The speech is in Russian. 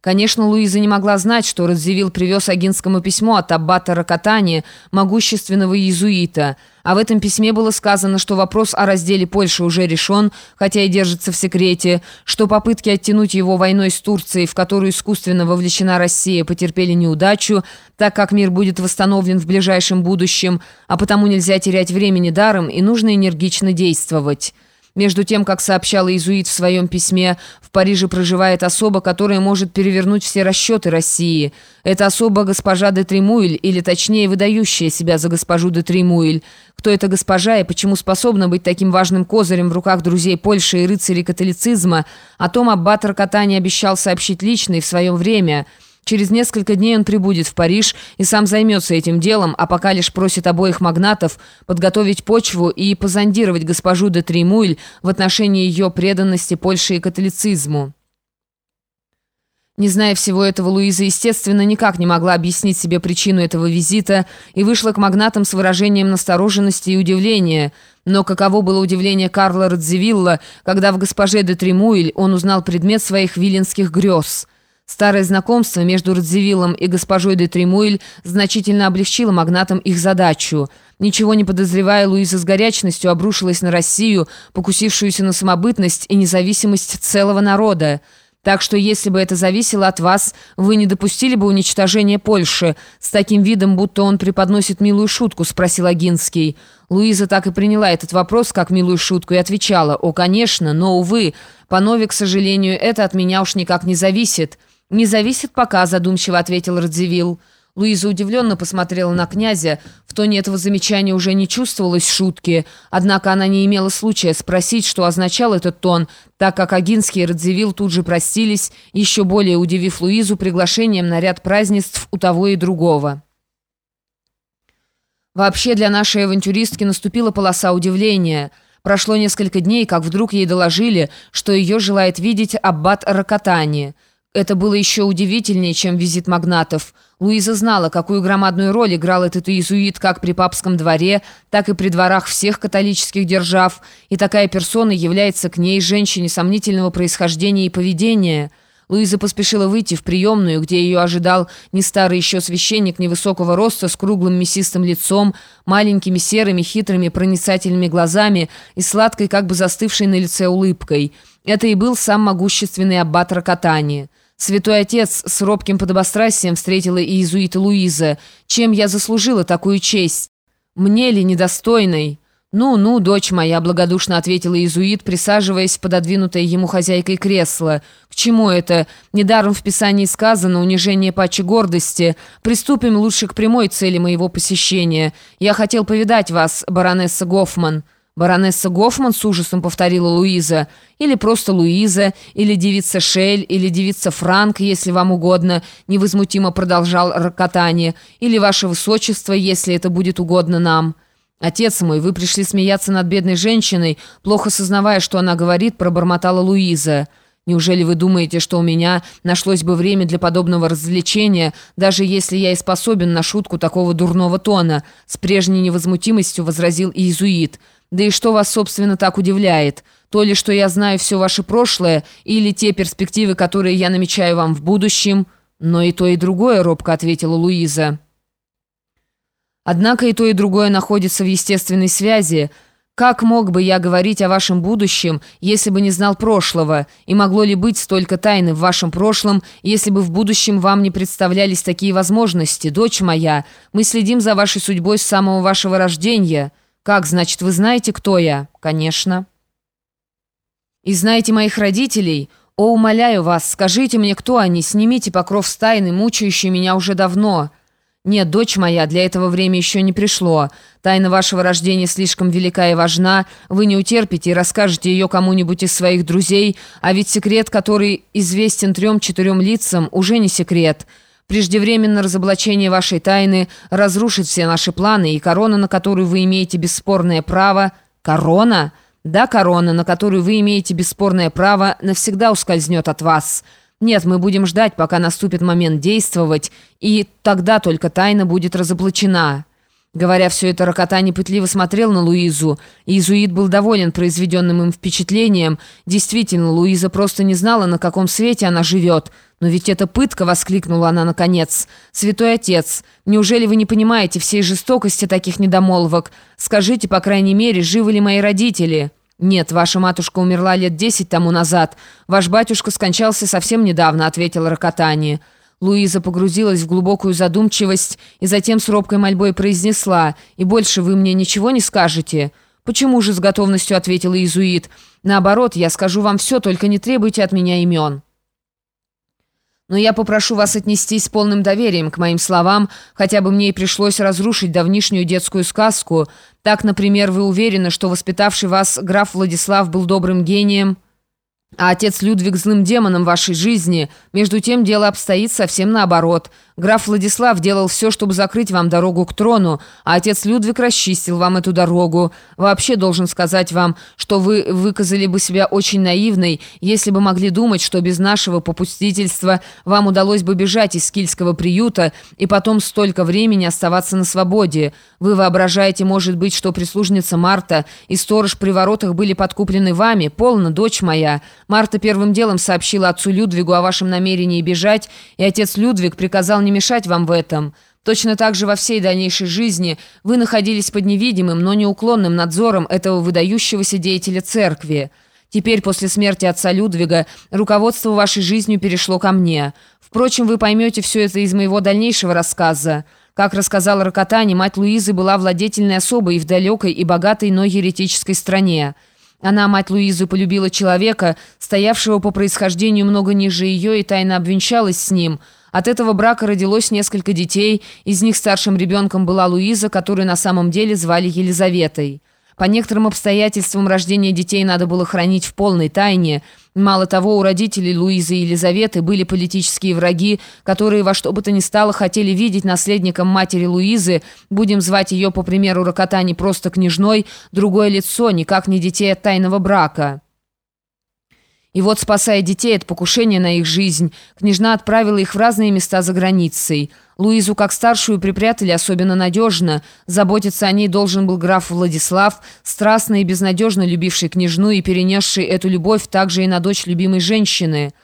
Конечно, Луиза не могла знать, что Радзивилл привез Агинскому письмо от аббата Ракатани, могущественного иезуита. А в этом письме было сказано, что вопрос о разделе Польши уже решен, хотя и держится в секрете, что попытки оттянуть его войной с Турцией, в которую искусственно вовлечена Россия, потерпели неудачу, так как мир будет восстановлен в ближайшем будущем, а потому нельзя терять времени даром и нужно энергично действовать. Между тем, как сообщал иезуит в своем письме, в Париже проживает особа, которая может перевернуть все расчеты России. Это особа госпожа де Тремуэль, или точнее, выдающая себя за госпожу де Тремуэль. Кто эта госпожа и почему способна быть таким важным козырем в руках друзей Польши и рыцарей католицизма, о том аббат Рокотани обещал сообщить лично и в свое время – Через несколько дней он прибудет в Париж и сам займется этим делом, а пока лишь просит обоих магнатов подготовить почву и позондировать госпожу де Тремуэль в отношении ее преданности Польше и католицизму. Не зная всего этого, Луиза, естественно, никак не могла объяснить себе причину этого визита и вышла к магнатам с выражением настороженности и удивления. Но каково было удивление Карла Радзивилла, когда в госпоже де Тремуэль он узнал предмет своих виленских грез – Старое знакомство между Радзивиллом и госпожой де Тремуэль значительно облегчило магнатам их задачу. Ничего не подозревая, Луиза с горячностью обрушилась на Россию, покусившуюся на самобытность и независимость целого народа. Так что если бы это зависело от вас, вы не допустили бы уничтожения Польши. С таким видом, будто он преподносит милую шутку, спросил Агинский. Луиза так и приняла этот вопрос как милую шутку и отвечала, «О, конечно, но, увы, по нове, к сожалению, это от меня уж никак не зависит». «Не зависит пока», — задумчиво ответил Радзивилл. Луиза удивленно посмотрела на князя. В тоне этого замечания уже не чувствовалось шутки, однако она не имела случая спросить, что означал этот тон, так как Агинский и Радзивилл тут же простились, еще более удивив Луизу приглашением на ряд празднеств у того и другого. Вообще для нашей авантюристки наступила полоса удивления. Прошло несколько дней, как вдруг ей доложили, что ее желает видеть аббат Ракатани – это было еще удивительнее, чем визит магнатов. Луиза знала, какую громадную роль играл этот иезуит как при папском дворе, так и при дворах всех католических держав, и такая персона является к ней женщине сомнительного происхождения и поведения. Луиза поспешила выйти в приемную, где ее ожидал не старый еще священник невысокого роста с круглым мясистым лицом, маленькими серыми хитрыми проницательными глазами и сладкой, как бы застывшей на лице улыбкой. Это и был сам могущественный аббат Ракатани. Святой Отец с робким подобострастием встретила иезуита Луиза. Чем я заслужила такую честь? Мне ли недостойной? «Ну-ну, дочь моя», — благодушно ответила иезуит, присаживаясь пододвинутое ему хозяйкой кресло. «К чему это? Недаром в Писании сказано унижение паче гордости. Приступим лучше к прямой цели моего посещения. Я хотел повидать вас, баронесса Гофман». «Баронесса Гофман?» — с ужасом повторила Луиза. «Или просто Луиза, или девица Шель, или девица Франк, если вам угодно», — невозмутимо продолжал Рокотани. «Или ваше высочество, если это будет угодно нам». «Отец мой, вы пришли смеяться над бедной женщиной, плохо сознавая, что она говорит», — пробормотала Луиза. «Неужели вы думаете, что у меня нашлось бы время для подобного развлечения, даже если я и способен на шутку такого дурного тона?» С прежней невозмутимостью возразил иезуит. Да и что вас, собственно, так удивляет? То ли, что я знаю все ваше прошлое, или те перспективы, которые я намечаю вам в будущем? Но и то, и другое, робко ответила Луиза. Однако и то, и другое находится в естественной связи. Как мог бы я говорить о вашем будущем, если бы не знал прошлого? И могло ли быть столько тайны в вашем прошлом, если бы в будущем вам не представлялись такие возможности? Дочь моя, мы следим за вашей судьбой с самого вашего рождения». «Как, значит, вы знаете, кто я?» «Конечно». «И знаете моих родителей?» «О, умоляю вас, скажите мне, кто они, снимите покров с тайны, мучающий меня уже давно». «Нет, дочь моя, для этого время еще не пришло. Тайна вашего рождения слишком велика и важна. Вы не утерпите и расскажете ее кому-нибудь из своих друзей, а ведь секрет, который известен трем-четырем лицам, уже не секрет». Преждевременно разоблачение вашей тайны разрушит все наши планы, и корона, на которую вы имеете бесспорное право... Корона? Да, корона, на которую вы имеете бесспорное право, навсегда ускользнет от вас. Нет, мы будем ждать, пока наступит момент действовать, и тогда только тайна будет разоблачена». Говоря все это, Рокотани пытливо смотрел на Луизу. Иезуит был доволен произведенным им впечатлением. Действительно, Луиза просто не знала, на каком свете она живет. «Но ведь это пытка!» — воскликнула она наконец. «Святой отец, неужели вы не понимаете всей жестокости таких недомолвок? Скажите, по крайней мере, живы ли мои родители?» «Нет, ваша матушка умерла лет десять тому назад. Ваш батюшка скончался совсем недавно», — ответил Рокотани. Луиза погрузилась в глубокую задумчивость и затем с робкой мольбой произнесла «И больше вы мне ничего не скажете?» «Почему же?» — с готовностью ответил иезуит. «Наоборот, я скажу вам все, только не требуйте от меня имен». Но я попрошу вас отнестись с полным доверием к моим словам, хотя бы мне и пришлось разрушить давнишнюю детскую сказку. Так, например, вы уверены, что воспитавший вас граф Владислав был добрым гением?» А отец Людвиг злым демоном вашей жизни. Между тем дело обстоит совсем наоборот. Граф Владислав делал все, чтобы закрыть вам дорогу к трону, а отец Людвиг расчистил вам эту дорогу. Вообще должен сказать вам, что вы выказали бы себя очень наивной, если бы могли думать, что без нашего попустительства вам удалось бы бежать из скильского приюта и потом столько времени оставаться на свободе. Вы воображаете, может быть, что прислужница Марта и сторож при воротах были подкуплены вами? Полно, дочь моя». Марта первым делом сообщила отцу Людвигу о вашем намерении бежать, и отец Людвиг приказал не мешать вам в этом. Точно так же во всей дальнейшей жизни вы находились под невидимым, но неуклонным надзором этого выдающегося деятеля церкви. Теперь, после смерти отца Людвига, руководство вашей жизнью перешло ко мне. Впрочем, вы поймете все это из моего дальнейшего рассказа. Как рассказал Рокотани, мать Луизы была владетельной особой в далекой и богатой, но еретической стране. Она, мать Луизы, полюбила человека, стоявшего по происхождению много ниже ее, и тайно обвенчалась с ним. От этого брака родилось несколько детей, из них старшим ребенком была Луиза, которую на самом деле звали Елизаветой. По некоторым обстоятельствам рождение детей надо было хранить в полной тайне. Мало того, у родителей Луизы и Елизаветы были политические враги, которые во что бы то ни стало хотели видеть наследником матери Луизы, будем звать ее, по примеру Рокота, не просто княжной, другое лицо, никак не детей от тайного брака. И вот, спасая детей от покушения на их жизнь, княжна отправила их в разные места за границей. Луизу, как старшую, припрятали особенно надежно. Заботиться о ней должен был граф Владислав, страстно и безнадежно любивший княжну и перенесший эту любовь также и на дочь любимой женщины –